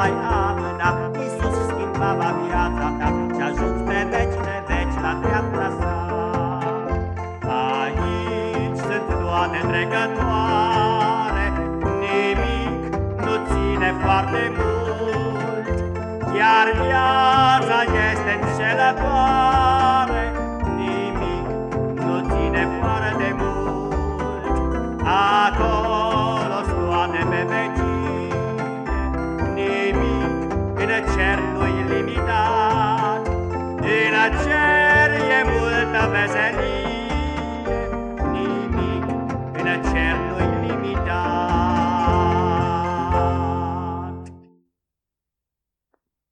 mai amâna Iisus schimbava viața ta Și ajungi pe veci de veci la dreapta sa. Aici sunt toate trecătoare Nimic nu ține foarte mult Chiar viața este înșelătoare cer e multă vezenie,